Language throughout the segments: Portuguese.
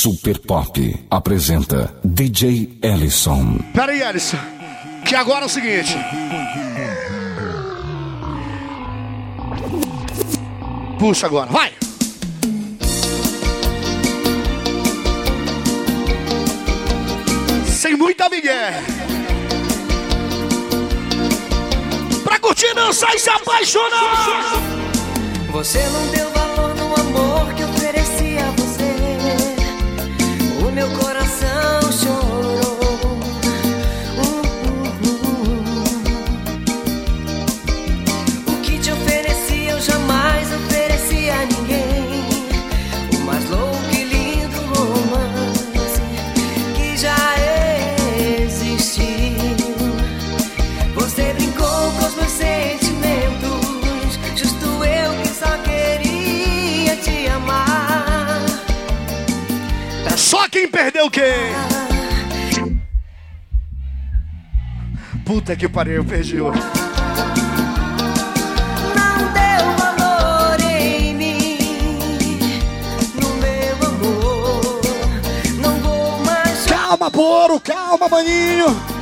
Super Pop apresenta DJ Ellison. Pera aí, Ellison. Que agora é o seguinte. Puxa agora, vai! Sem muita migué. Pra curtir, dançar e se apaixonar. Você não deu perdeu quem? Puta que pariu, eu perdi hoje. Não deu valor em mim, no meu amor. Não vou mais Calma, Boro, calma, maninho.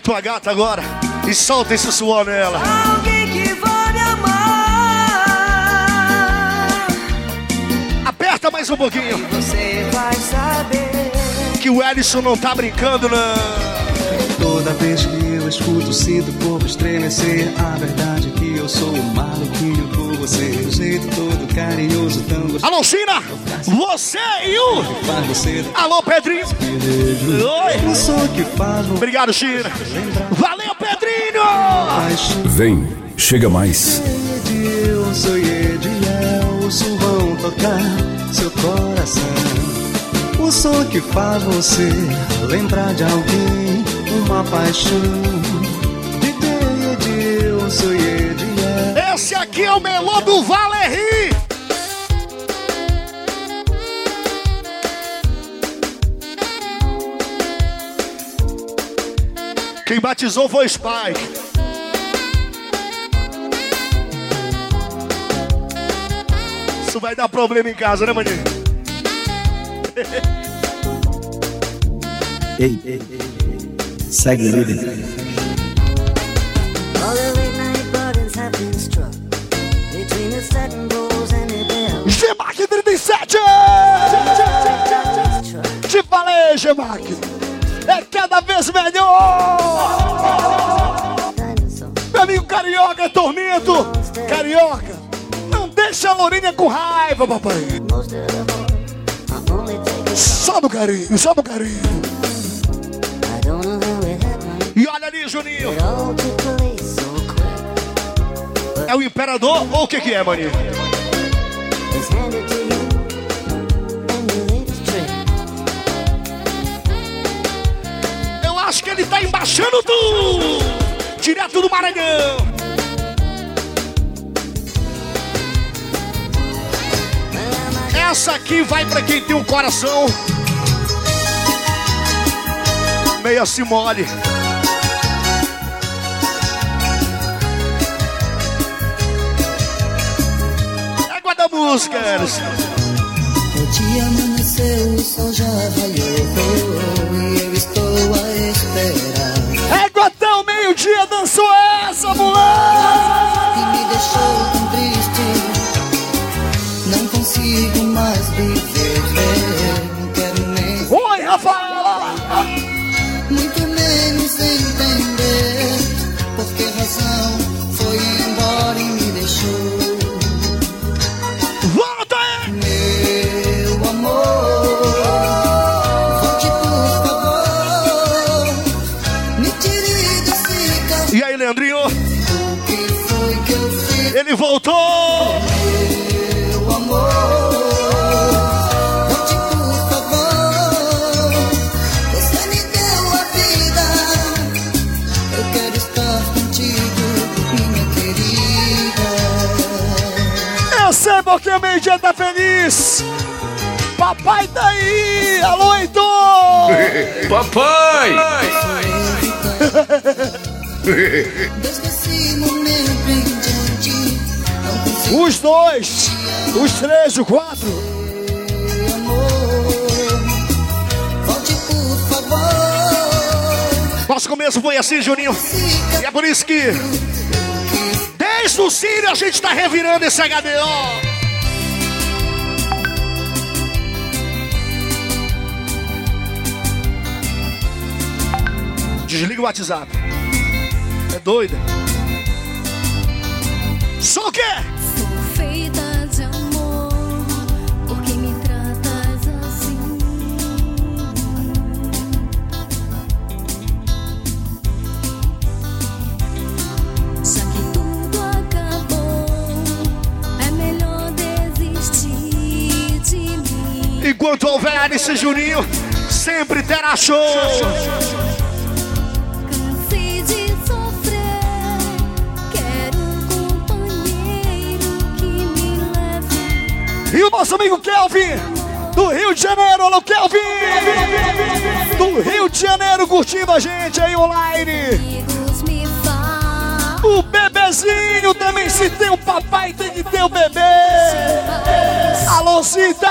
A tua gata agora e solta esse suor nela. alguém que vai me amar. Aperta mais um pouquinho. Você vai saber. Que o Ellison não tá brincando, não. Toda vez que eu escuto, sinto o corpo estremecer. A verdade é que eu sou um maluquinho por você. O jeito todo carinhoso, tão gostoso. Alô, China! Você e o. Alô, Pedrinho! Oi! o som que faz Obrigado, China! Valeu, Pedrinho! Vem, chega mais. eu sou Ediel, os vão tocar seu coração. O som que faz você lembrar de alguém, uma paixão. Esse aqui é o melô do Valeri! Quem batizou foi o Spike. Isso vai dar problema em casa, né, maninho? Ei, ei, ei, ei. segue o líder. Gemac 37! Te falei, Gemac! É cada vez melhor! Meu amigo Carioca é tormento! Carioca! Não deixa a Lourinha com raiva, papai! Só no carinho, só no carinho! E olha ali, Juninho! É o imperador ou o que que é, trick. Eu acho que ele tá embaixando tudo! Direto do Maranhão! Essa aqui vai pra quem tem um coração meio assim mole. Música, Eros. O dia amanheceu, o sol já raiou E eu estou a esperar Égua até o meio-dia dançou essa, moleque! Meio-dia tá feliz! Papai tá aí! Alô, Heitor! Papai! Os dois, os três, o quatro. Nosso começo foi assim, Juninho. E é por isso que, desde o Sírio, a gente tá revirando esse HDO. Desliga o WhatsApp. É doida. Só o quê? Sou feita de amor, por que me tratas assim? Já que tudo acabou, é melhor desistir de mim. Enquanto houver Alice Juninho, sempre terá show. Cansei E o nosso amigo Kelvin, do Rio de Janeiro. Alô, Kelvin! Do Rio de Janeiro, curtindo a gente aí online. O bebezinho também, se tem o papai, tem que ter o bebê. Alô, Cita!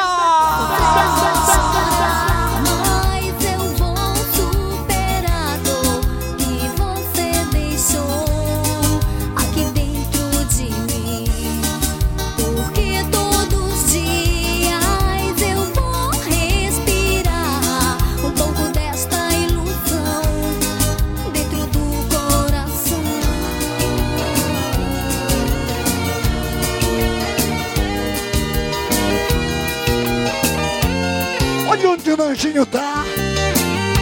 Olha onde o Nanjinho tá.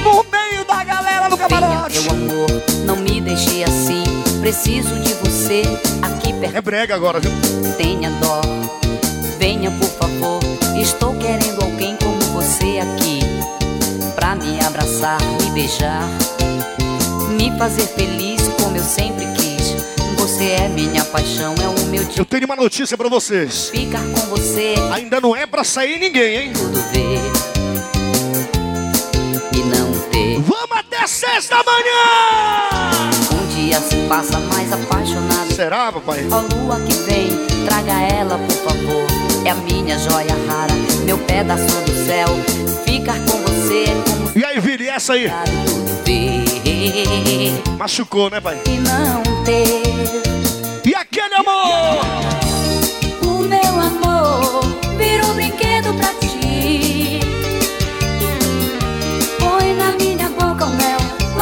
No meio da galera do Venha, camarote. meu amor, não me deixe assim. Preciso de você aqui perto. É brega agora, viu? Tenha dó. Venha, por favor. Estou querendo alguém como você aqui. Pra me abraçar, me beijar. Me fazer feliz como eu sempre quis. Você é minha paixão, é o meu Eu dia. tenho uma notícia pra vocês. Ficar com você, Ainda não é pra sair ninguém, hein? tudo ver. Sexta manhã! Um dia se passa mais apaixonado. Será, papai? Ó lua que vem, traga ela por favor. É a minha joia rara, meu pedaço do céu. Ficar com você é como E aí, Vini, essa aí? Machucou, né, pai? e não ter. E aquele amor?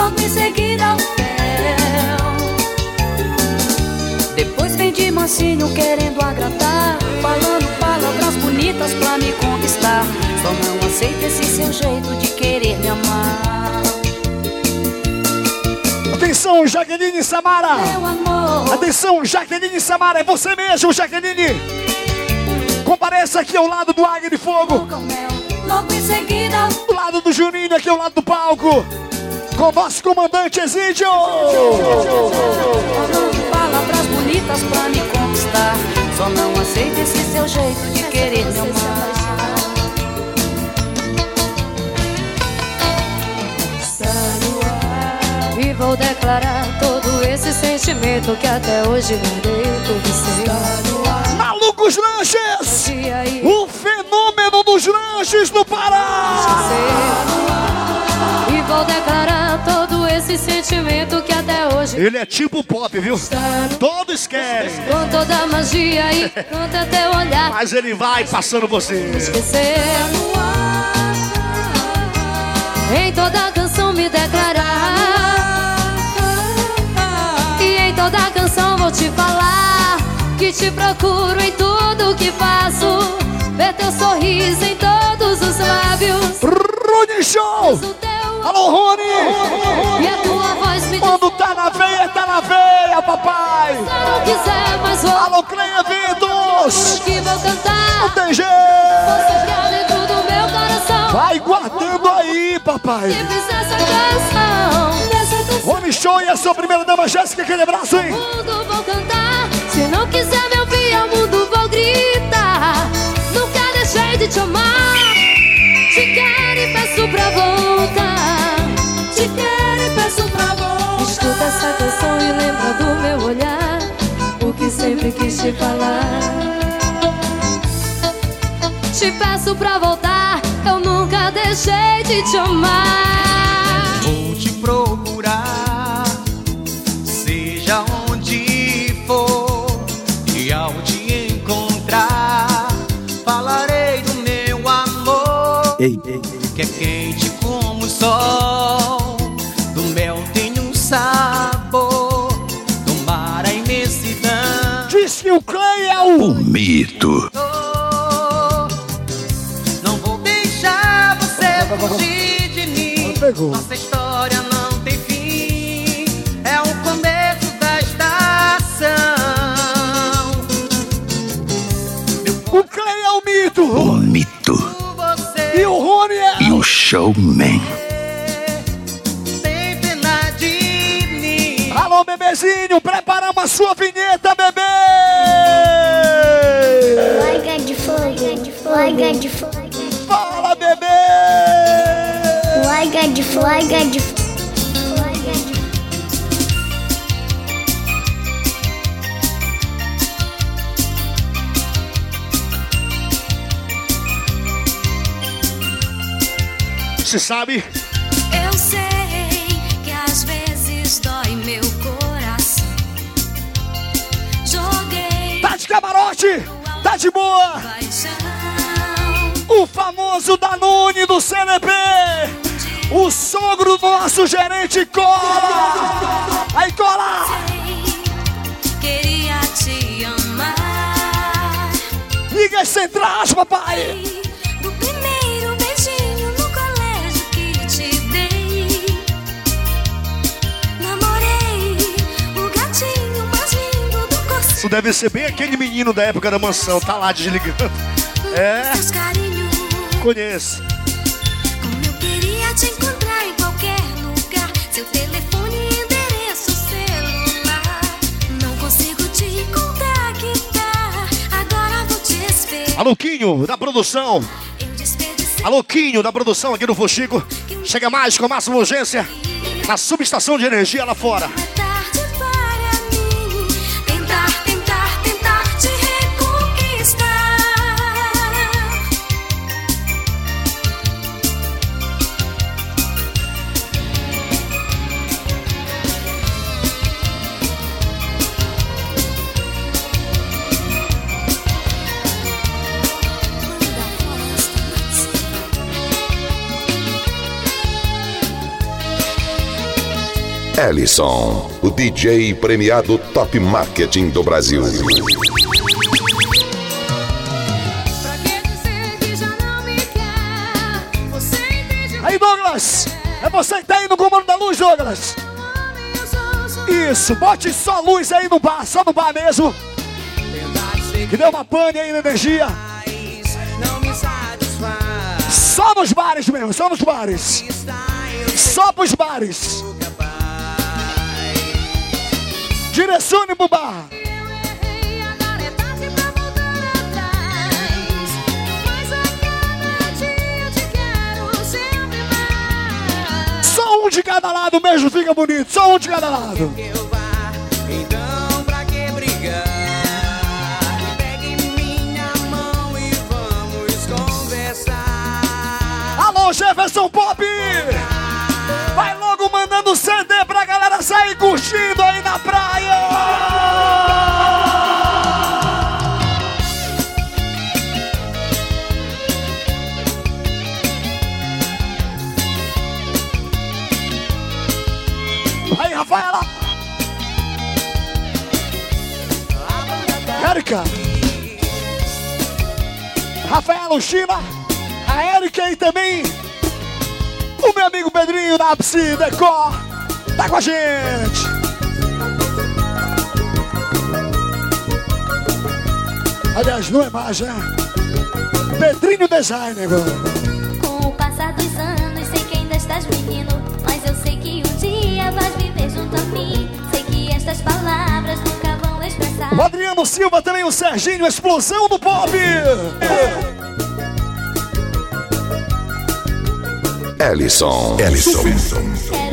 Logo em seguida o fel. Depois vem de mansinho querendo agradar, falando palavras bonitas pra me conquistar. Só não aceita esse seu jeito de querer me amar. Atenção, Jaqueline Samara! Meu amor, Atenção, Jaqueline Samara, é você mesmo, Jaqueline! Compareça aqui ao lado do Águia de Fogo, logo em seguida do lado do Juninho, aqui ao lado do palco, com o nosso comandante Exídio! Falando palavras bonitas pra me conquistar. Só não aceita esse seu jeito de querer me amar. E vou declarar todo esse sentimento que até hoje guardei por você. Malucos Lanches! O fenômeno dos lanches do Pará! E vou declarar esse sentimento que até hoje Ele é tipo pop, viu? Todos querem, Com toda a magia e canta teu olhar. Mas ele vai passando você. Esquecer Em toda canção me declarar E em toda canção vou te falar Que te procuro em tudo que faço. Ver teu sorriso em todos creia, Ventos! Que. Não tem jeito. dentro do meu coração. Vai guardando aí, papai. Que essa canção. Homem show e a sua primeira dama, Jéssica, aquele abraço, hein? Mundo vou cantar. Se não quiser me ouvir, ao mundo vou gritar. Nunca deixei de te amar. Te quero e peço pra voltar. Te quero e peço pra voltar. Escuta essa canção e lembra do meu olhar falar. Te peço pra voltar, eu nunca deixei de te amar. Mito. Não vou deixar você fugir de mim. Pegou. Nossa história não tem fim. É o começo da estação. O Clay é o mito. Mito. Você E o Rony é. E o showman. tem pena de mim. Alô, bebezinho, preparamos a sua vinheta, larga de larga de. Você sabe? Eu sei que às vezes dói meu coração. Joguei Tá de camarote! Tá de boa! paixão. O famoso Danone do CNP! O sogro do nosso gerente cola! Aí cola! Queria te amar. Liga centrais, papai! Do primeiro beijinho no colégio que te dei. Namorei o gatinho mais lindo do corso. Isso deve ser bem aquele menino da época da mansão, tá lá desligando. É, conheço. Como eu queria te encontrar em qualquer lugar. Seu telefone, endereço, celular. Não consigo te contactar. Agora vou te esperar. Alô, Quinho, da produção. Eu desperdicei Alô, Quinho, da produção aqui do Fuxico. Chega mais com a máxima urgência na subestação de energia lá fora. Ellison, o DJ premiado Top Marketing do Brasil. Aí, Douglas! É você que tá aí no comando da luz, Douglas! Isso, bote só luz aí no bar, só no bar mesmo. Que deu uma pane aí na energia. Só nos bares mesmo, só nos bares. Só pros bares. Quero sempre mais. Só um de cada lado mesmo fica bonito. Só um de cada lado. Alô, Jefferson Pop! Vai logo mandando CD pra galera sair curtindo na praia! Aí, Rafaela! Érica! Rafaela, o a Érica e também o meu amigo Pedrinho da Psi Decor tá com a gente. Aliás, não é mais, né? Pedrinho Design agora. Com o passar dos anos, sei que ainda estás menino. Mas eu sei que um dia vais viver junto a mim. Sei que estas palavras nunca vão expressar. O Adriano Silva também, o Serginho, explosão do pop. Ellison. Ellison. Quero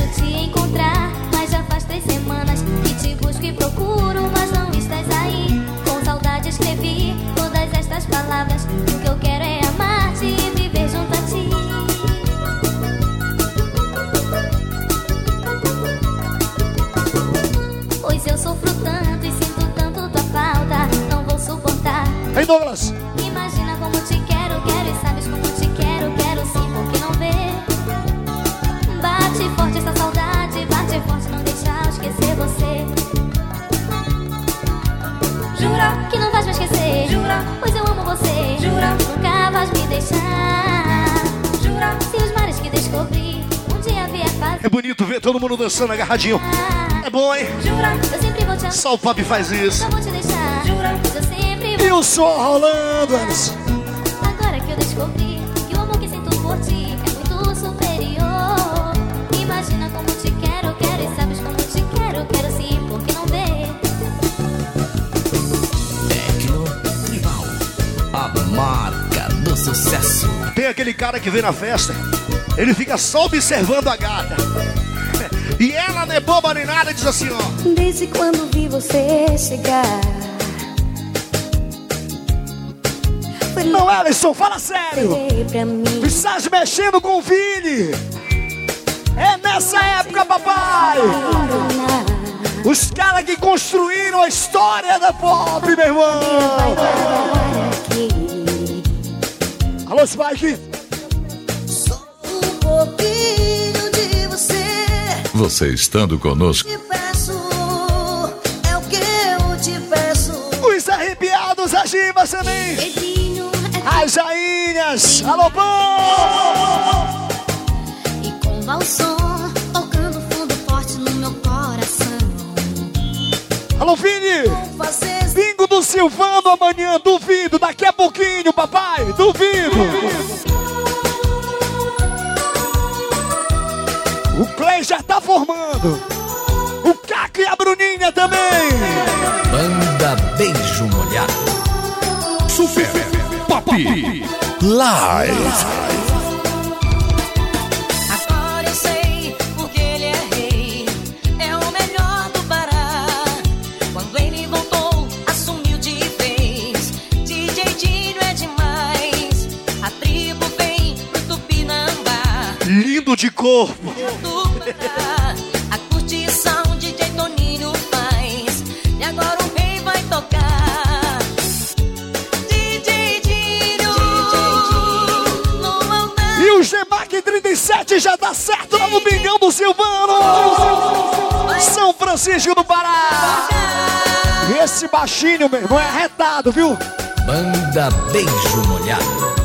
dançando agarradinho. É bom, hein? Jura, eu sempre vou te amar. Só o Pop faz isso. Não vou te deixar, jura, pois eu sempre vou E o som rolando, Elis. Agora que eu descobri que o amor que sinto por ti é muito superior. Imagina como te quero, quero e sabes como te quero, quero sim, porque não vê? Tecno Tribal. A marca do sucesso. Tem aquele cara que vem na festa, ele fica só observando a gata. Não é boba nem nada, diz assim, ó. Desde quando vi você chegar. Não, Ellison, fala sério. Estás mexendo com o Vini. É nessa época, papai. Os caras que construíram a história da pop, meu irmão. Alô, Spike. Você estando conosco, te peço. É o que eu te peço. Os arrepiados, as divas também. Jeitinho As rainhas. Alô, pão. e com valsom tocando fundo forte no meu coração. Alô, Vini. Bingo do Silvano amanhã, duvido. Daqui a pouquinho, papai. Duvido. O Já tá formando. O Caco e a Bruninha também. Banda Beijo Molhado. Super Pop Live. Agora eu sei 37 já dá certo lá no Bingão do Silvano. São Francisco do Pará. Esse baixinho, meu irmão, é arretado, viu? Banda Beijo Molhado.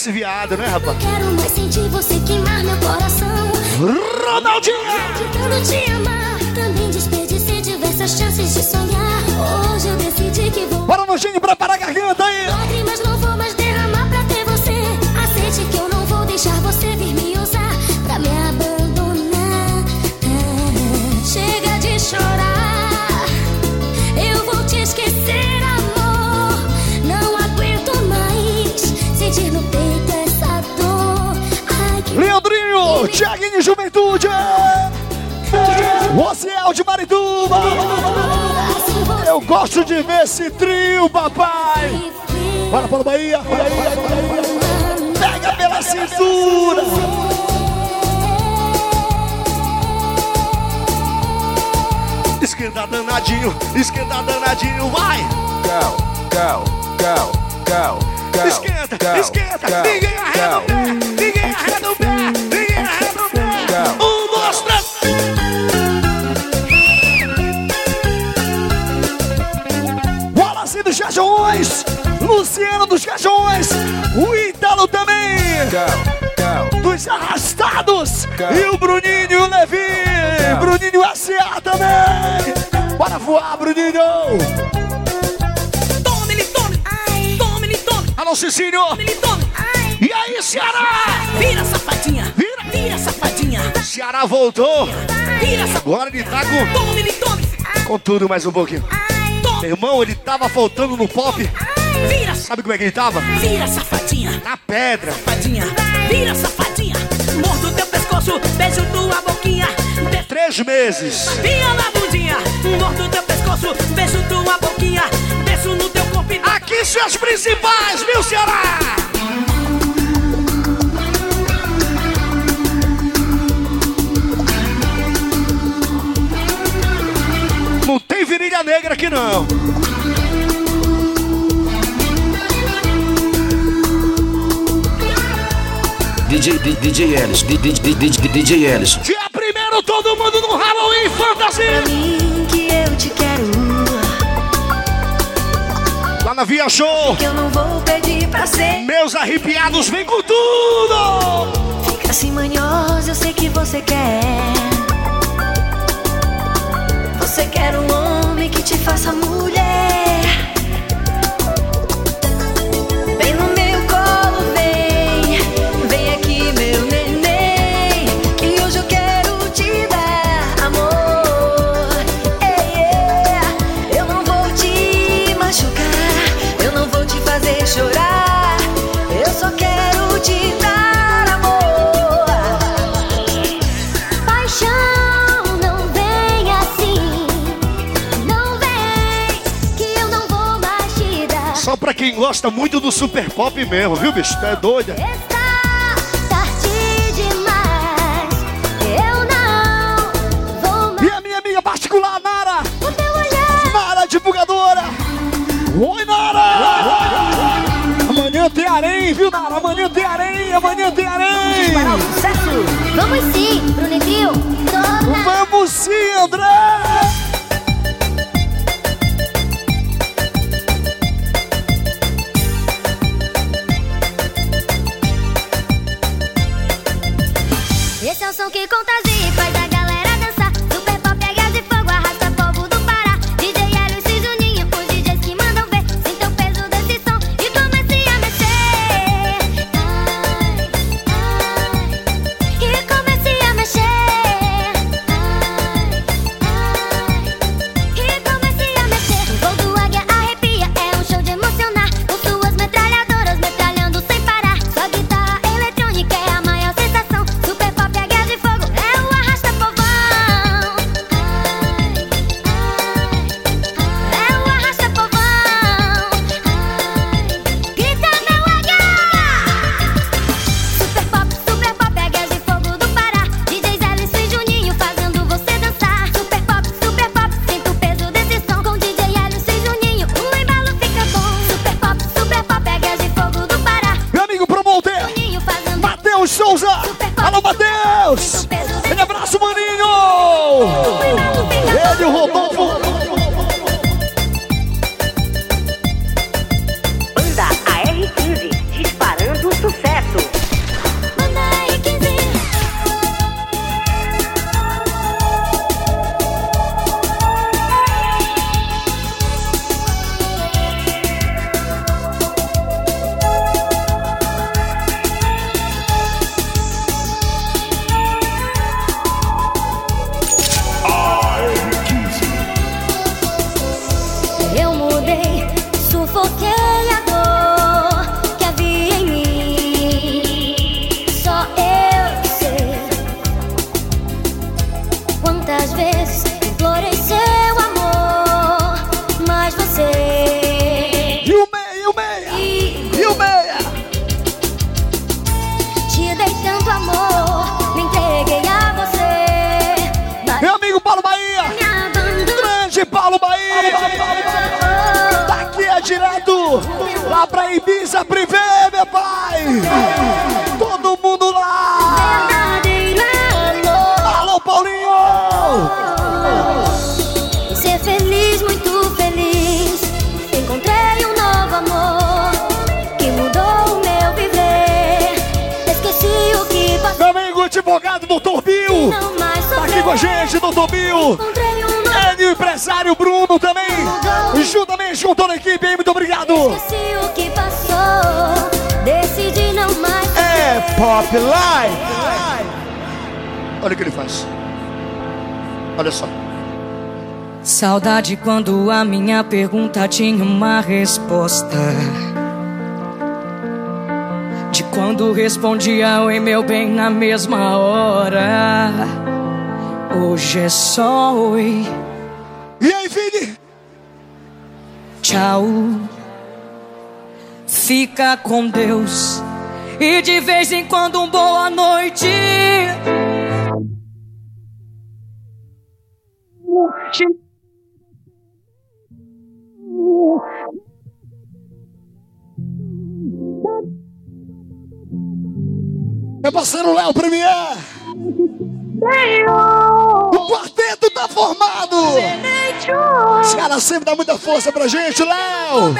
Esse viado, né, rapaz? quero mais sentir você queimar meu coração. Ronaldinho! De tanto te amar, também desperdicei diversas chances de sonhar. Hoje eu decidi que vou. Bora, Nojinho, preparar a garganta aí. Ociel de Marituba. você Eu gosto de ver esse trio, papai. Bora para Bahia. Bahia, Bahia. Pega pela cintura. Esquenta danadinho, esquenta danadinho, vai! Go, go, go, go. Esquenta, go, esquenta! Ninguém arreda o pé! Ninguém arreda o pé! Ninguém arreda o pé! Um, dois, três! Cajões! Luciano dos Cajões! O Ítalo também! Go, go. Dos Arrastados! Go. E o Bruninho e o Levi! Bruninho S.A. também! Bora voar, Bruninho! Tome, ele tome. Ai. Tome, ele tome. Alô, Cicínio! Ele tome. Ai. E aí, Ceará? Vira, safadinha. Vira! Vira, safadinha. Ceará voltou! Vira, safadinha. Agora ele tá com, Tome, ele tome. com tudo mais um pouquinho. Tome. Irmão, ele tava faltando no pop. Vira, Sabe como é que ele tava? Vira, safadinha. Na pedra. Safadinha. Vira, safadinha. Mordo teu pescoço, beijo tua boquinha. Três meses. Na bundinha. Mordo teu pescoço, beijo tua boquinha. Desço no teu corpo. Aqui seus principais, viu, Ceará? tem virilha negra aqui não. DJ, DJ Ellis, DJ, DJ, DJ Ellis. Dia primeiro, todo mundo no Halloween Fantasy. Pra mim que eu te quero. Lá na Via Show. Que eu não vou pedir pra ser. Meus arrepiados, vem com tudo. Fica assim manhosa, eu sei que você quer. Você quer um te faça mulher. quem gosta muito do super pop mesmo, viu, bicho? É doida? Demais, e a minha amiga particular, Nara! Nara, divulgadora! Oi, Nara! Amanhã tem arém, viu, Nara? Amanhã tem arém, amanhã tem arém! Vamos sim, Bruno Vamos sim, André! com a gente, doutor Bill. É, o empresário Bruno também. Juntamente, com toda a equipe, hein? Muito obrigado. É Pop Life. Olha o que ele faz. Olha só. Saudade quando a minha pergunta tinha uma resposta. De quando respondiam em meu bem na mesma hora. Hoje é só oi. E aí, Vini? Tchau. Fica com Deus. E de vez em quando um boa noite. Meu parceiro Léo Premier. O quarteto tá formado. Os caras sempre dão muita força pra gente, Léo.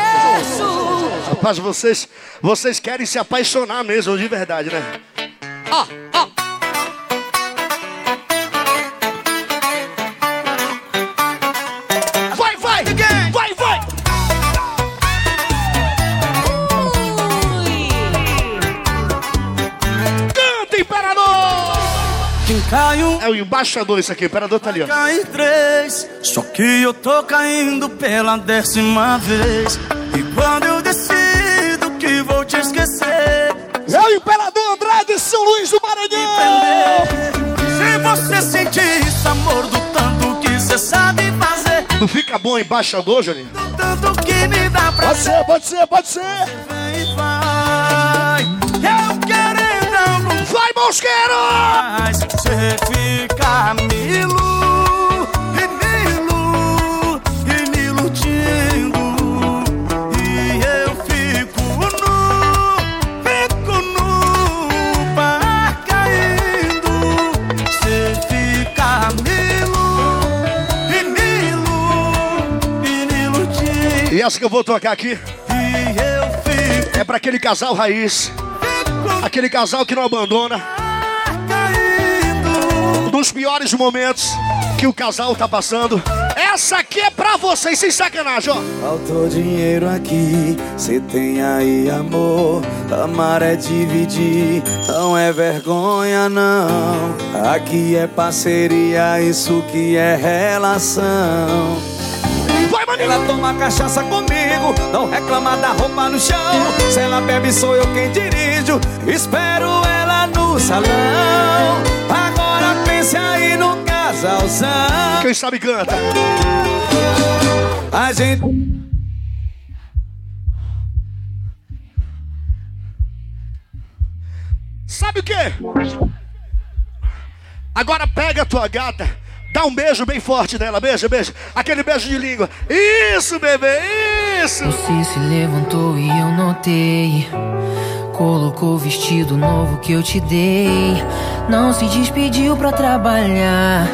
Rapaz, vocês, vocês querem se apaixonar mesmo, de verdade, né? Ó, ó. Vai, Quem cai um É o embaixador isso aqui, o Imperador tá ali, ó. cai três. Só que eu tô caindo pela décima vez. E quando eu decido que vou te esquecer, É o Imperador Andrade São Luís do Maranhão! se você sentir esse amor do tanto que você sabe fazer, Não fica bom embaixador, Juninho? do tanto que me dá pra Pode ser, pode ser, pode ser! Vem, vai. Mosqueiro! mais. Você fica me ilu, e me ilu, e me iludindo. E eu fico nu, fico nu, par caindo. Você fica me ilu, e me ilu, e me iludindo. E essa que eu vou tocar aqui é pra aquele casal raiz. Aquele casal que não abandona. Nos piores momentos que o casal tá passando. Essa aqui é pra vocês, sem sacanagem, ó. Faltou dinheiro aqui, cê tem aí amor. Amar é dividir, não é vergonha não. Aqui é parceria, isso que é relação. Ela toma cachaça comigo, não reclama da roupa no chão. Se ela bebe, sou eu quem dirijo. Espero ela no salão. Pense aí no casalzão. Quem sabe canta. A gente. Sabe o quê? Agora pega a tua gata, dá um beijo bem forte nela, beijo, beijo. Aquele beijo de língua. Isso, bebê, isso! Você se levantou e eu notei. Colocou o vestido novo que eu te dei. Não se despediu pra trabalhar.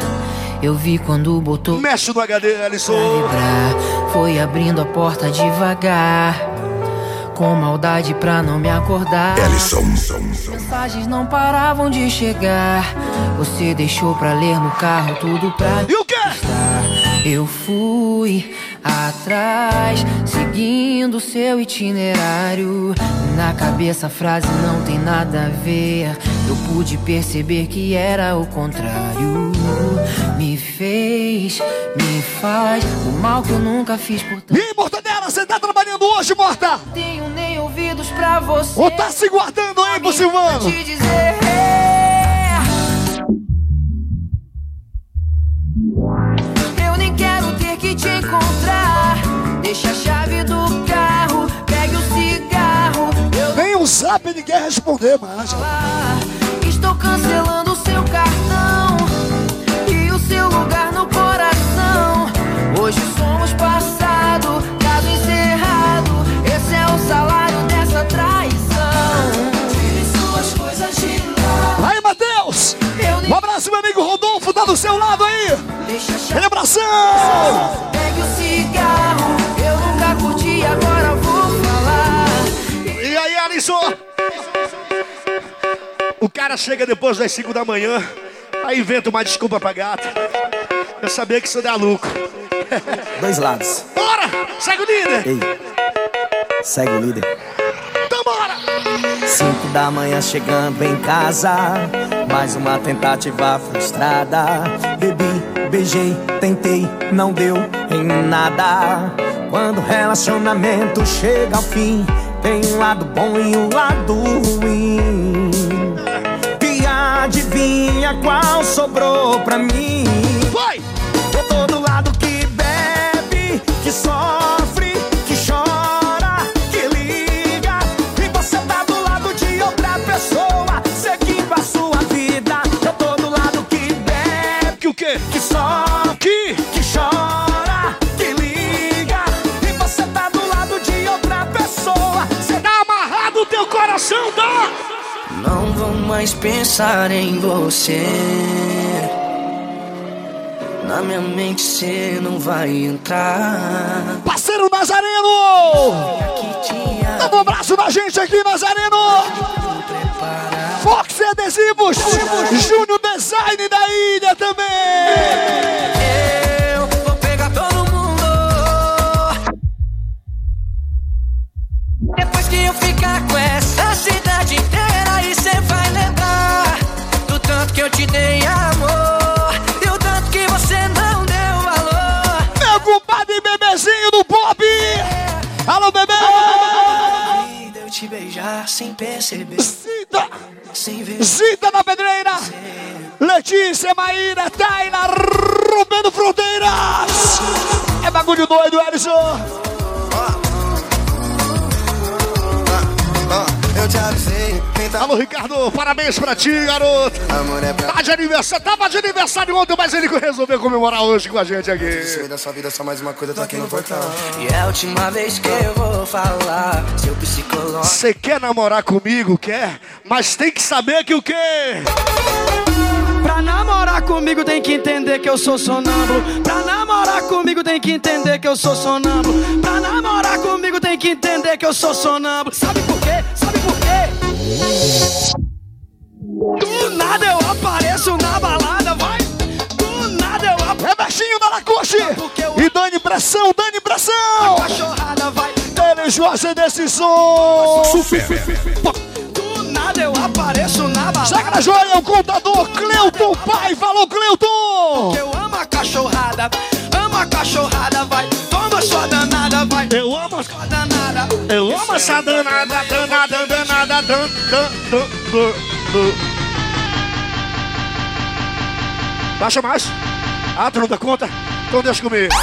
Eu vi quando botou Mexe no HD, Alisson. vibrar. Foi abrindo a porta devagar. Com maldade pra não me acordar. Ellison. Mensagens não paravam de chegar. Você deixou pra ler no carro tudo pra E o quê? eu fui atrás, seguindo seu itinerário. Na cabeça a frase não tem nada a ver. Eu pude perceber que era o contrário. Me fez, me faz o mal que eu nunca fiz por tanto. Aí, Mortadela, você tá trabalhando hoje, Morta? Tenho nem ouvidos pra você. Ou tá se guardando aí pro Silvano? te dizer. Eu nem quero ter que te encontrar. Deixa a chave do carro, pegue o cigarro. Eu Nem o zap quer responder mais. Estou cancelando o seu cartão e o seu lugar no coração. Hoje somos passado, caso encerrado. Esse é o salário dessa traição. Tire suas coisas de lá. Aí, Matheus! Um abraço, meu amigo Rodolfo, tá do seu lado aí! deixa a chave. Aquele abração! Pegue o cigarro, O cara chega depois das 5 da manhã, aí inventa uma desculpa pra gata. Eu sabia que isso dá lucro. Dois lados. Bora! Segue o líder! Ei, segue o líder. Então bora! Cinco da manhã chegando em casa, mais uma tentativa frustrada. Bebi, beijei, tentei, não deu em nada. Quando o relacionamento chega ao fim, tem um lado bom e um lado ruim. E adivinha qual sobrou pra mim? Mais pensar em você. Na minha mente cê não vai entrar. Parceiro Nazareno! Dá um abraço na gente aqui, Nazareno! Fox Adesivos! Júnior Zita na pedreira! Letícia, Maíra, Taina, rompendo fronteiras! É bagulho doido, Ellison! Te avisei. Alô, Ricardo, parabéns pra ti, garoto! Amor é pra Tá de aniversário, tava de aniversário ontem, mas ele resolveu comemorar hoje com a gente aqui. Sair da sua vida só mais uma coisa, tô aqui no portão. E é a última vez que eu vou falar. Seu psicólogo. Você quer namorar comigo? Quer? Mas tem que saber que o quê? Pra namorar comigo tem que entender que eu sou sonâmbulo. Pra namorar comigo tem que entender que eu sou sonâmbulo. Pra namorar comigo tem que entender que eu sou sonâmbulo. Sabe por quê? Sabe por quê? Do nada eu apareço na balada, vai. Do nada eu apareço. É baixinho da Lacoste! E Dani Pressão, Dani Pressão! Cachorrada vai. Eles gostam desse som! Do nada eu apareço na balada. Chega na joia, o contador Cleuton Pai, falou Cleuton! Eu amo a cachorrada, amo a cachorrada, vai. Toma sua danada, Eu amo sua danada. Eu amo essa danada, danada, danada, dan, dan, dan, dan, dan. Baixa mais. Ah, tu não dá conta? Então deixa comigo.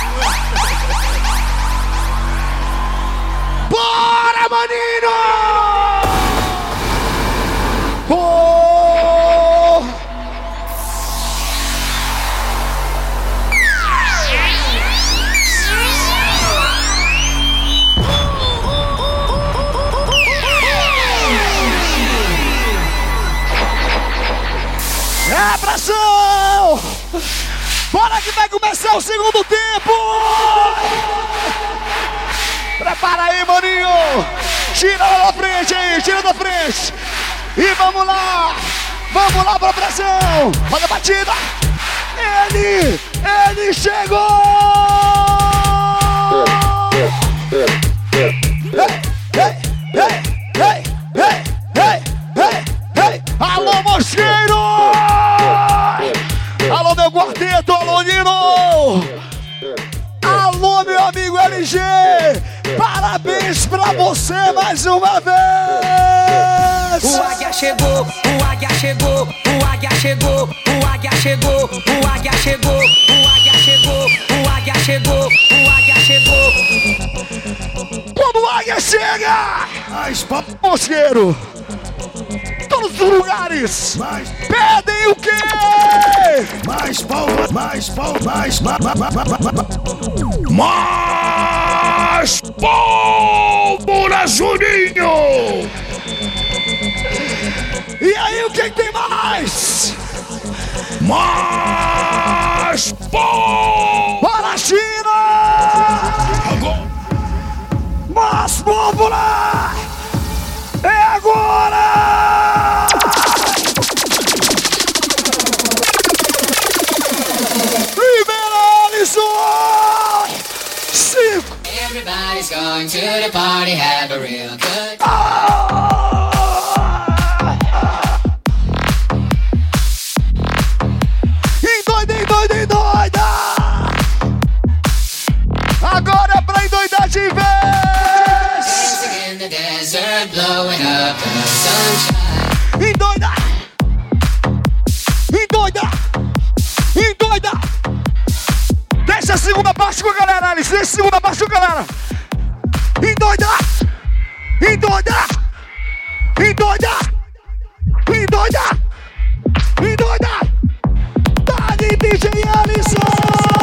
Bora, maninho! Oh! É pressão! Bora que vai começar o segundo tempo! Prepara aí, maninho! Tira da frente aí, tira da frente! E vamos lá! Vamos lá pra pressão! Olha a batida! Ele! Ele chegou! Ei, ei, ei, ei, ei, ei! Alô, Mosqueiro! Alô, meu quarteto, alô, Nino! Alô, meu amigo LG! Parabéns pra você mais uma vez! O águia chegou, o águia chegou, o águia chegou, o águia chegou, o águia chegou, o águia chegou, o águia chegou, o águia chegou. Quando o águia chega! Mosqueiro! Todos os lugares! Pedem o quê? Mais palmas, mais palmas, mais, mais, Mais pólvora, Juninho! E aí, o que, que tem mais? Mais pólvora, China! Mais pólvora! É agora! Libera Alisson! Cinco! Everybody's going to the party, have a real good Endoida, Endoida! Endoida! Endoida! Deixa a segunda parte com a galera, Alice! Deixa a segunda parte com a galera! Endoida! Endoida! Endoida! Endoida! Endoida! Dali, DJ Alisson!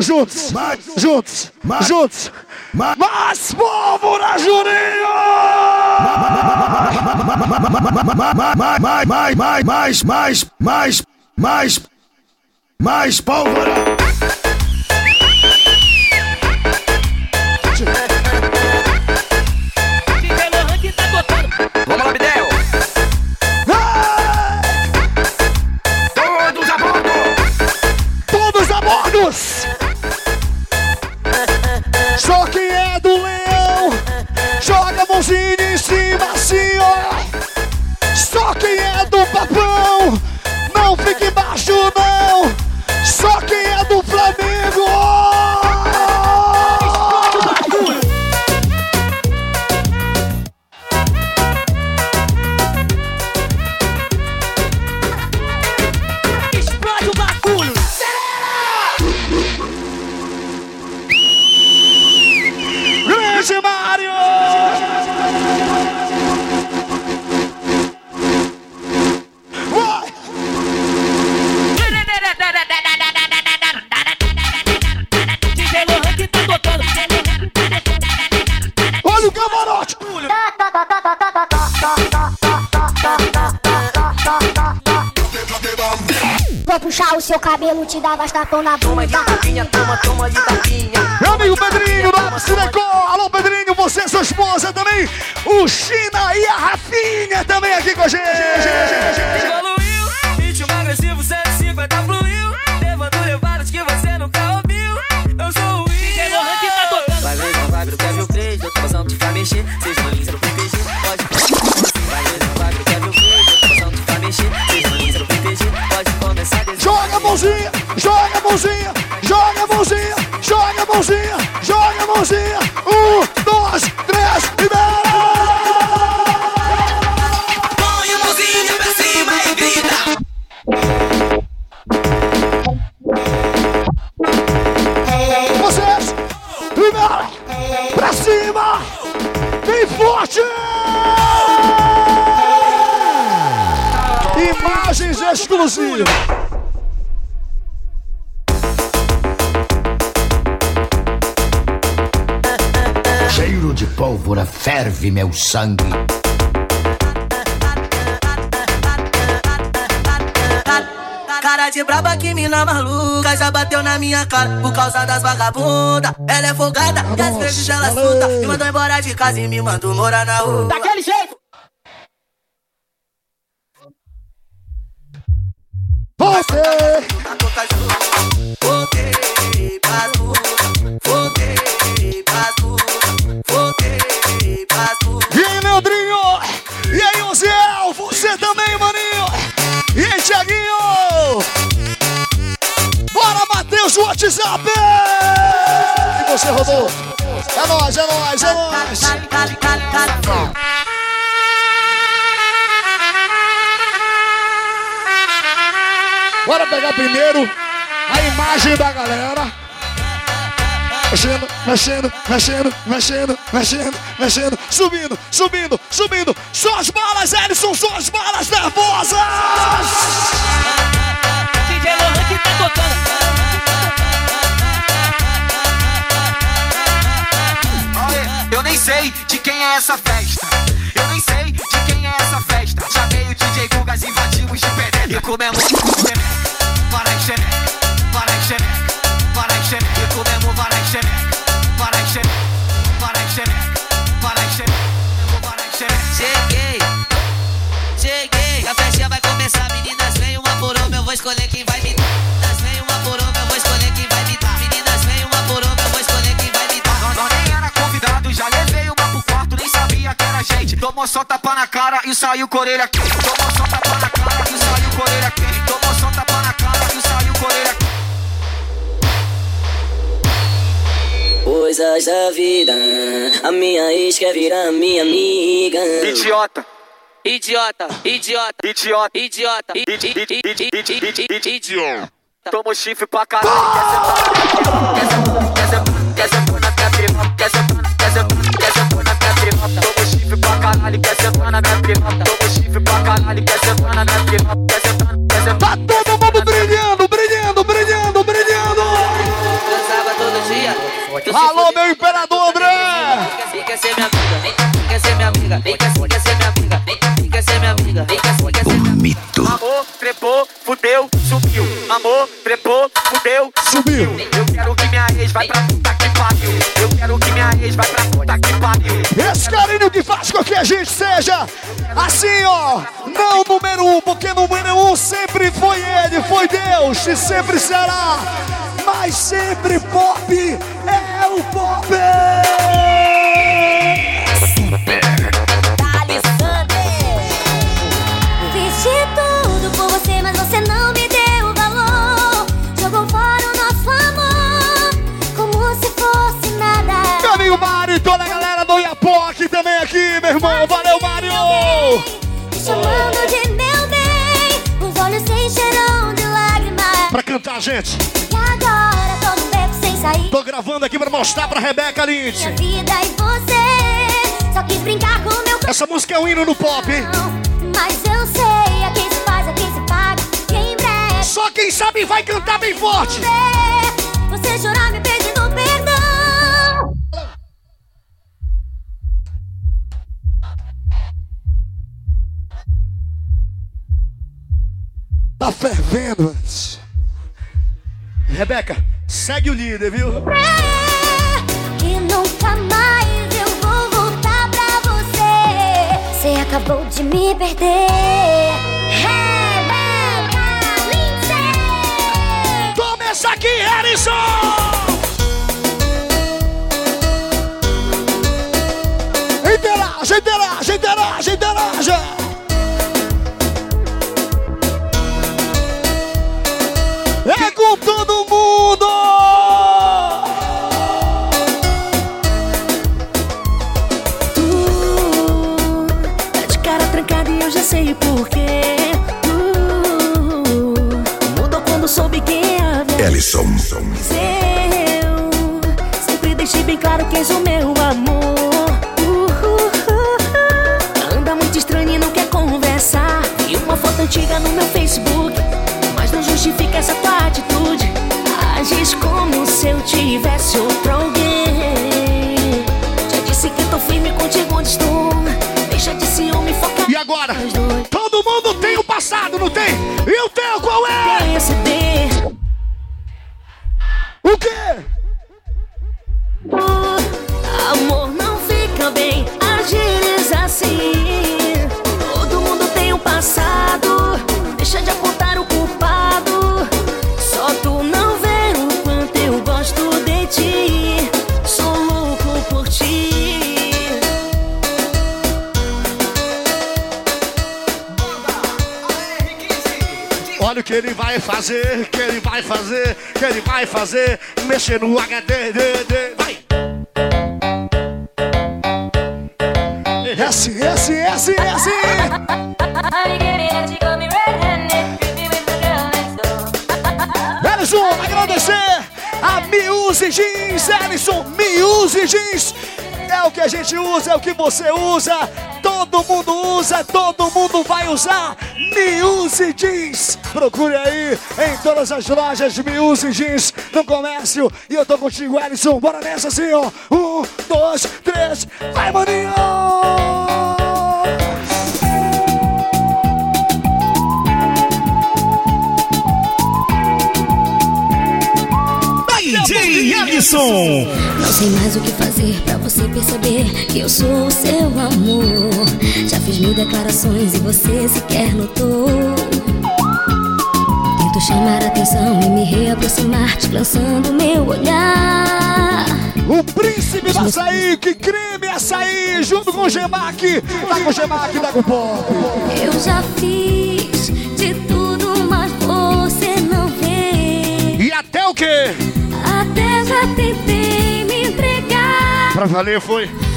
Juntos, mais, juntos, juntos. mais, mais, mais, Mais, mais, mais, mais, mais, mais pólvora! cabelo te dava tapão na bunda. Toma de tapinha, toma, toma de tapinha. Meu amigo Pedrinho, da Cinecor. Alô, Pedrinho, você e sua esposa também. O China e a Rafinha também aqui com a gente. mãozinha. ferve meu é sangue. Cara de braba que mina maluca já bateu na minha cara por causa das vagabunda. Ela é folgada e às vezes ela assusta. Me mandou embora de casa e me mandou morar na rua. mexendo, mexendo, mexendo, subindo, subindo, subindo. Só as saiu coreira quente, tomou só tapa na cara. Que saiu coreira quente, tomou só tapa na cara. Que saiu coreira quente. Coisas da vida, a minha ex quer virar minha amiga. Idiota. Idiota, idiota, idiota, idiota, idiota, idiota. Toma chifre pra caralho, idiota, idiota, idiota, idiota, idiota, idiota, idiota, idiota, idiota, idiota, idiota, idiota, idiota, idi caralho, quer sentar na minha piroca. Toma chifre pra caralho, quer sentar na minha piroca. Quer sentar, quer sentar. Tá todo mundo brilhando, brilhando, brilhando, brilhando. Dançava todo dia. Alô, meu imperador André! Vem cá, ser minha amiga, vem cá, quer ser minha amiga, vem cá, quer ser minha amiga, vem cá, quer ser minha amiga, vem cá, quer ser minha amiga. Amor, trepou, fudeu, subiu. Amor, trepou, fudeu, sumiu. Eu quero que minha ex vai pra puta que pariu. Quero que minha ex vai pra puta que pariu. Esse carinho que faz com que a gente seja assim, ó. Não número um, porque número um sempre foi ele, foi Deus e sempre será. Mas sempre pop é o pop. Fiz meu irmão. Valeu, Mário! Me chamando de meu bem, os olhos se encheram de lágrimas. Pra cantar, gente. E agora sem sair. Tô gravando aqui pra mostrar pra Rebeca Lynch. Minha vida e você só quis brincar com meu Essa música é um hino no pop, hein? Mas eu sei a quem se faz, a quem se paga. Que em breve Só quem sabe vai cantar bem forte. você chorar me Tá fervendo. Rebeca, segue o líder, viu? E nunca mais eu vou voltar pra você. Você acabou de me perder. Rebeca Lindsay. Toma essa aqui, Harrison! Interaja, interaja, interaja, interaja! Com todo mundo! Tá de cara trancada e eu já sei o porquê. Uh, mudou quando soube quem é a verdade. Ellison. Eu sempre deixei bem claro que és o meu amor. Uh, anda muito estranho e não quer conversar. Vi uma foto antiga no meu Facebook, justifica essa tua atitude. Agis como se eu tivesse outro alguém. Já disse que tô firme contigo onde estou. Deixa de ciúme focar. E agora? Todo mundo tem o passado, não tem? E o teu qual é? Perceber. Fazer. Mexer no HD, de, de, vai! S, S, S, S! Ellison, agradecer a Miuse Jeans, Ellison, Miuse Jeans. É o que a gente usa, é o que você usa. Todo mundo usa, todo mundo vai usar. Miuse Jeans. Procure aí em todas as lojas Miuse Jeans no comércio. E eu tô contigo, Ellison. Bora nessa assim, ó. Um, dois, três. Vai, maninho! Ellison. Não sei mais o que fazer pra você perceber que eu sou o seu amor. Já fiz mil declarações e você sequer notou. Tento chamar a atenção e me reaproximar, te lançando meu olhar. O príncipe do açaí, que creme açaí, junto com o Gemac. Tá com o Gemac, tá com o Pop. Eu já fiz de tudo, mas você não vê. E até o quê? Pra valer foi.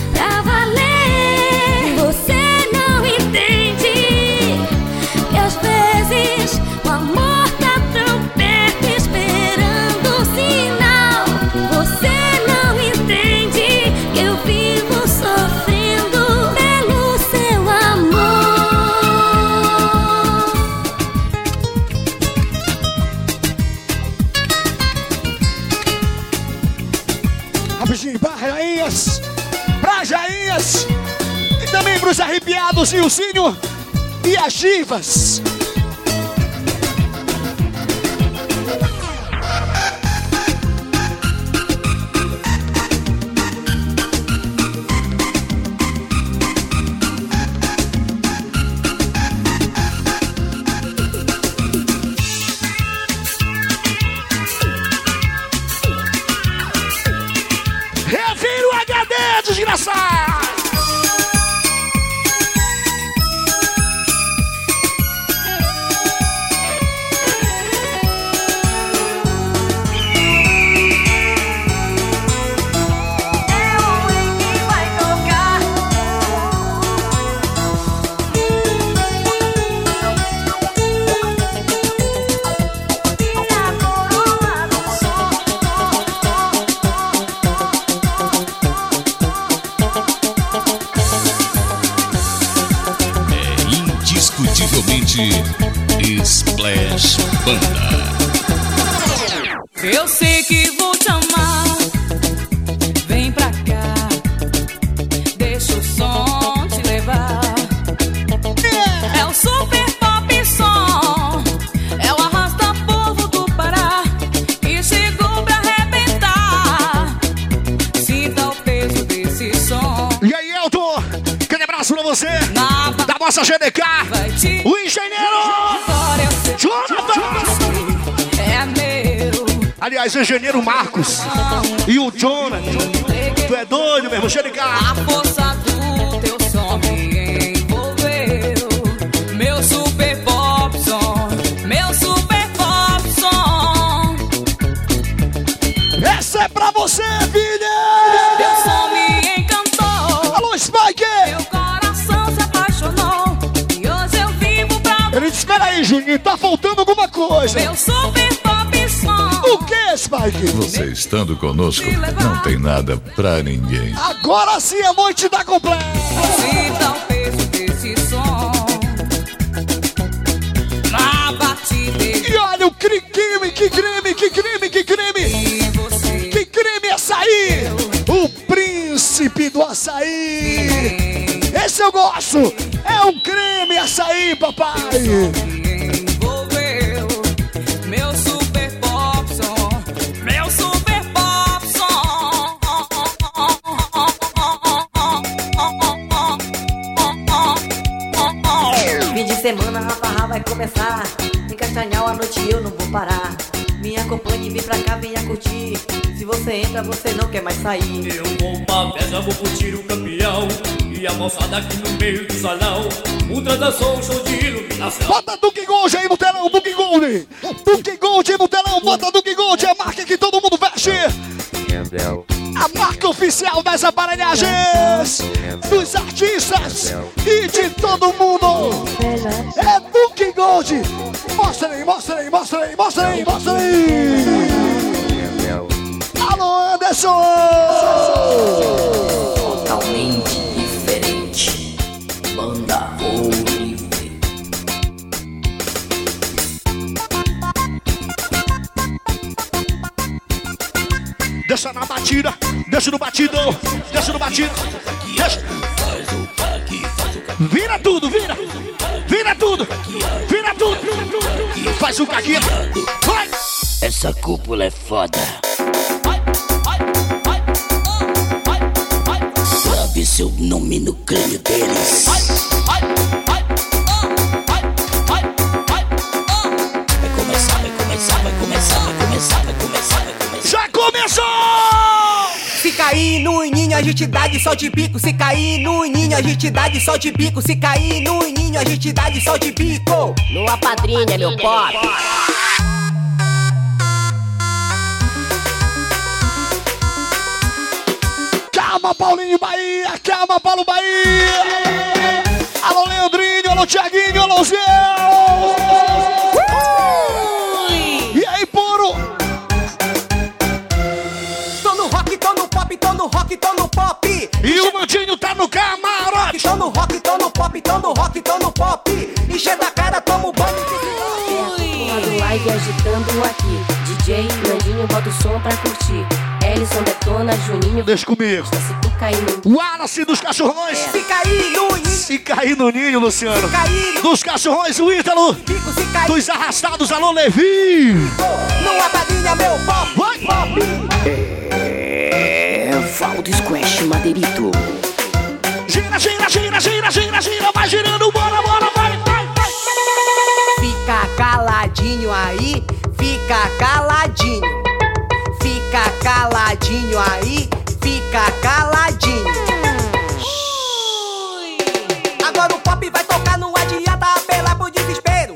As nossa GDK. O engenheiro. Jonathan. É meu. Aliás, o engenheiro Marcos. E o Jonathan. Tu é doido mesmo, GDK. A força do teu som me envolveu. Meu super pop som. Meu super pop som. Essa é pra você, coisa. Meu super pop som. O que, Spike? Você estando conosco, não tem nada pra ninguém. Agora sim a noite tá completa. Sinta o peso desse som. Na batida. E olha o cri- crime, que crime, que crime, que crime. Que crime açaí. O príncipe do açaí. Esse eu gosto. É um creme açaí, papai. Vai começar. Em Castanhal a noite eu não vou parar. Me acompanhe, vem pra cá, venha curtir. Se você entra, você não quer mais sair. Eu vou pra festa, vou curtir o campeão E a moçada aqui no meio do salão transação, um show de iluminação Bota Duke Gold aí no telão, Duke Gold. Duke Gold no telão, bota Duke Gold, é a marca que todo mundo veste. A marca oficial das aparelhagens, dos artistas e de todo mundo. É Gold. Mostra aí, mostra aí, mostra aí, mostra aí, mostra aí. Alô, Anderson! Totalmente diferente. Banda Olive. Deixa na batida, deixa no batidão, deixa no batidão. Deixa. Vira tudo, vira. Vira tudo, vira tudo. Faz o caquinha. Vai. Essa cúpula é foda. Sabe seu nome no crânio deles. Vai começar, vai começar, vai começar, vai começar, vai começar, vai começar. Já começou! Se cair no ninho, a gente dá de sol de bico. Se cair no ninho, a gente dá de sol de bico. Se cair no ninho, a gente dá de sol de bico. Lua padrinha, meu pop. Calma, Paulinho Bahia! Calma, Paulo Bahia! Alô, Leandrinho! Alô, Tiaguinho! Alô, Zé! Tô no rock, tô no pop, tô no rock, tô no pop. Encher da cara, tomo banho. Porra do live agitando aqui. DJ, Nandinho, bota o som pra curtir. Ellison detona, Juninho. Deixa comigo. Se cair no O Wallace dos Cachorrões. Se cair no ninho. Se cair no ninho, Luciano. Dos cachorrões, o Ítalo. Dos arrastados, alô, Levi. Não apadrinha meu pop. Vai, pop. É. Valdo Squash Madeirito. Gira, gira, gira, gira, gira, gira. Vai girando, bora, bora, vai, vai, vai. Fica caladinho aí, fica caladinho. Fica caladinho aí, fica caladinho. Agora o pop vai tocar, não adianta apelar pro desespero.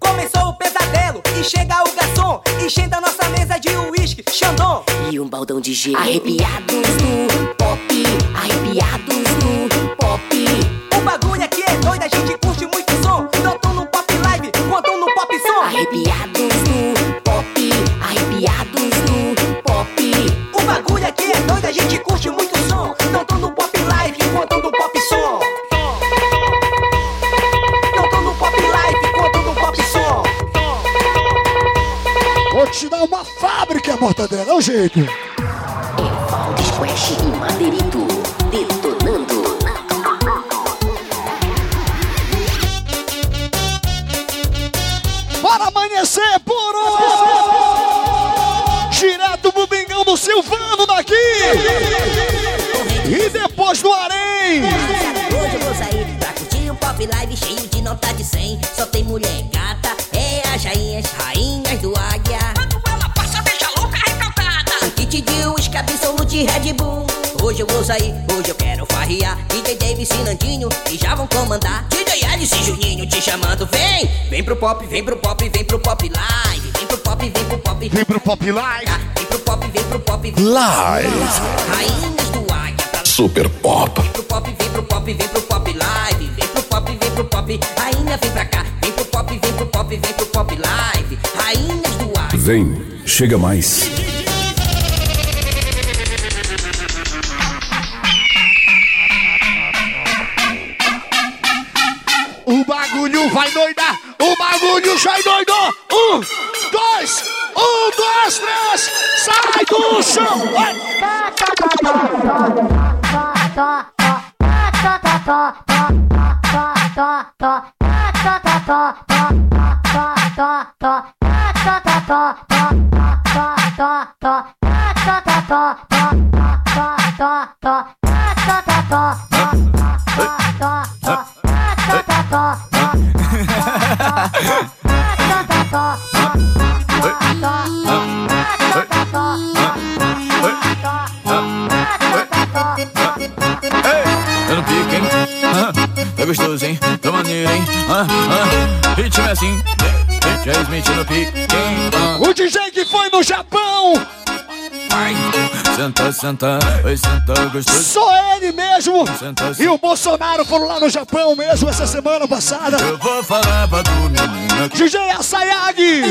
Começou o pesadelo e chega o garçom, enchendo a nossa mesa de uísque, Xandão. E um baldão de gelo. Arrepiados no pop. Arrepiados mortadela. É o jeito. Pop, vem pro pop, vem pro pop live. Vem pro pop, vem pro pop. Vem pro pop live. Vem pro pop, vem pro pop. Live. Rainhas do águia Super Pop. Vem pro pop, vem pro pop, vem pro pop live. Vem pro pop, vem pro pop. Rainha vem pra cá. Vem pro pop, vem pro pop, vem pro pop live. Rainhas do ar. Vem, chega mais. O bagulho vai doidar! O bagulho vai doidou! Um, dois, um, dois, três! Sai do chão! Vai. Eu no pique, hein? Ah, Tá gostoso, hein? Tá maneiro, hein? Ah, ah, ritmo é assim. DJ Smith no. O DJ que foi no Japão! Vai. Senta, senta, vai sentar gostoso. Só ele mesmo! E o Bolsonaro foram lá no Japão mesmo essa semana passada. Eu vou falar pra tu, menina. DJ Assayag!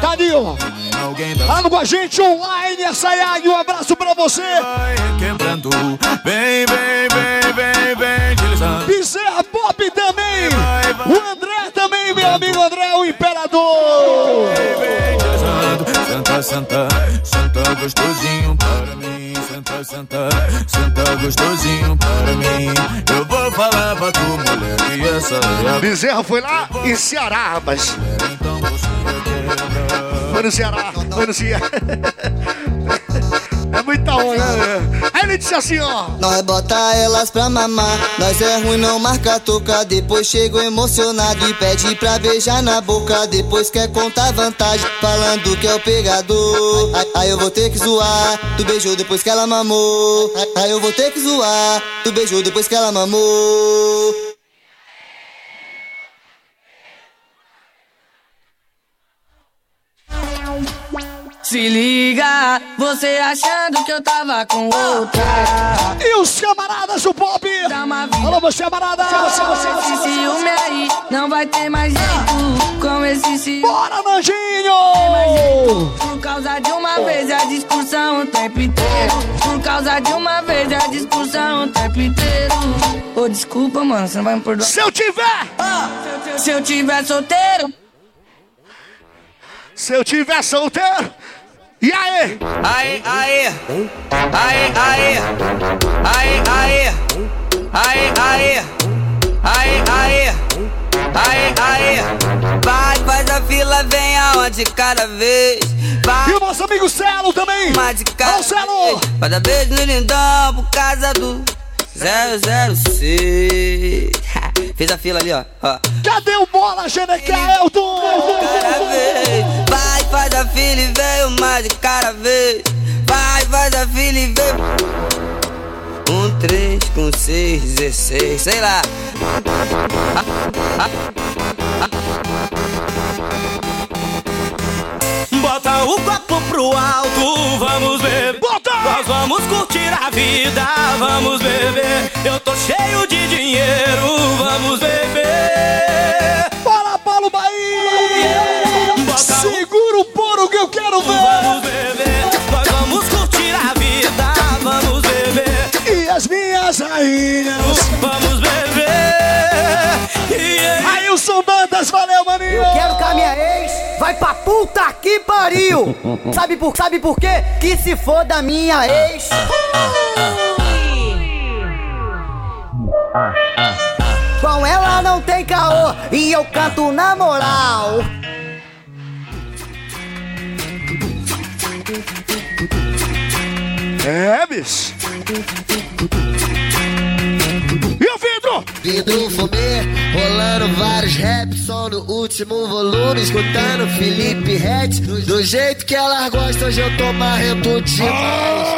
Tá ali, ó. Alguém tá Tá com a gente online, Assayag. Um abraço pra você. quebrando. Vem, vem, vem, vem, vem, deslizando. Bezerra Pop também. O André também, meu amigo André, o Imperador. Senta, senta, senta gostosinho para mim. Senta, senta, senta gostosinho para mim. Eu vou falar pra tu, mulher, que essa é a Bezerra foi lá em Ceará, rapaz. Foi no Ceará, foi no Ceará. É muita onda, né? Aí ele disse assim, ó. Nós bota elas pra mamar, nós é ruim, não marca toca. Depois chego emocionado e pede pra beijar na boca. Depois quer contar vantagem, falando que é o pegador. Aí, eu vou ter que zoar, tu beijou depois que ela mamou. Aí eu vou ter que zoar, tu beijou depois que ela mamou. Se liga, você achando que eu tava com outra. E os camaradas do pop? Alô, você camarada! Você, você, Esse você, ciúme aí não vai ter mais jeito com esse ciúme. Bora, Nanjinho! Por causa de uma vez é a discussão o tempo inteiro. Por causa de uma vez é a discussão o tempo inteiro. Ô, desculpa, mano, você não vai me perdoar. Se eu tiver! Se eu tiver solteiro. Se eu tiver solteiro! E aí? Aê, aê, aê, aê, aê, aê, aê, aê, Aê, aê, aê, aê. Vai, faz a fila, vem aonde cada vez. Vai. E o nosso amigo Celo também. Uma de cada Alô, Celo. beijo no lindão por causa do 006. Fez a fila ali, ó. ó. Cadê o bola, Geneca Elton? Cada vez. Vai, faz a fila e vem uma de cada vez. Vai, faz a fila e vem. Um, três, com seis, dezesseis, sei lá. Bota o copo pro alto, vamos beber. Bota! Nós vamos curtir a vida, vamos beber. Eu tô cheio de dinheiro, vamos beber. Bora, Paulo Bahia! Bota o- Segura pra puta que pariu. Sabe por, sabe por quê? Que se for da minha ex. Com ela não tem caô e eu canto na moral. É, bicho! E o vidro? Vidro fumê, rolando vários raps, som no último volume, escutando Felipe Ret. Do, do jeito que elas gostam, hoje eu tô marrento demais.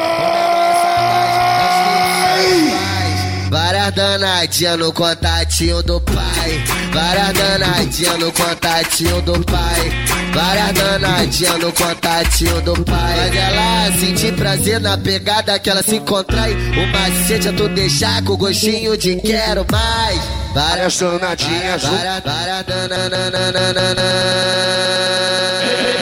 Várias danadinhas no contatinho do pai. Várias danadinhas no contatinho do pai. Várias danadinhas no contatinho do pai. Faz ela sentir prazer na pegada que ela se contrai. O macete é tu deixar com gostinho de quero mais. Várias danadinhas. Várias, várias. O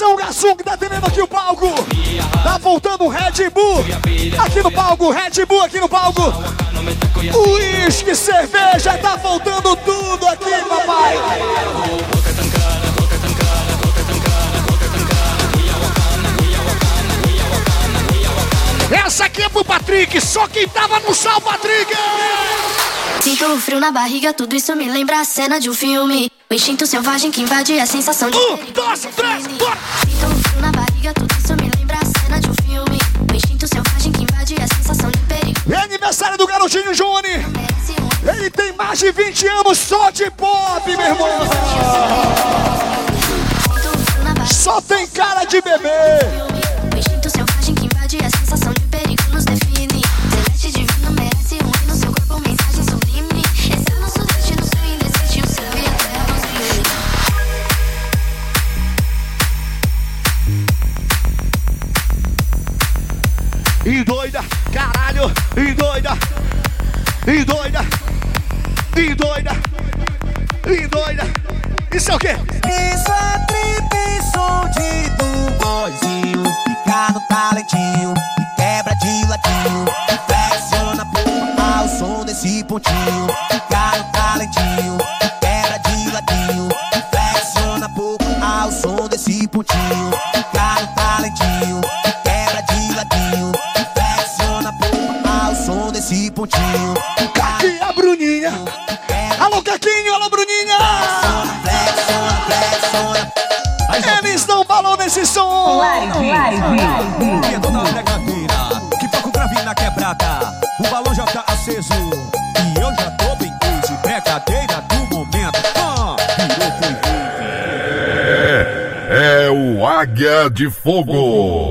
atenção, garçom que tá atendendo aqui o palco! Tá voltando o Red Bull! Aqui no palco, Red Bull aqui no palco! Uísque, cerveja, tá faltando tudo aqui, papai! Essa aqui é pro Patrick, só quem tava no sal, Patrick! Sinto um frio na barriga, tudo isso me lembra a cena de um filme. O instinto selvagem que invade a sensação de. Um, dois, três! Sinto um frio na barriga, tudo isso me lembra a cena de um filme. O instinto selvagem que invade a sensação de perigo. É aniversário do garotinho Johnny! Ele tem mais de 20 anos só de pop, meu irmão! Só tem cara de bebê! Doida, caralho, e doida, e doida, e doida, e doida. Isso é o quê? Isso é trip som de do boizinho Fica no talentinho e quebra de ladinho E flexiona porra ao som desse pontinho nesse som. E é toda a brincadeira que toca o grave na quebrada. O balão já tá aceso e eu já tô bem crazy. Brincadeira do momento. Ah, virou foi É, é o Águia de Fogo.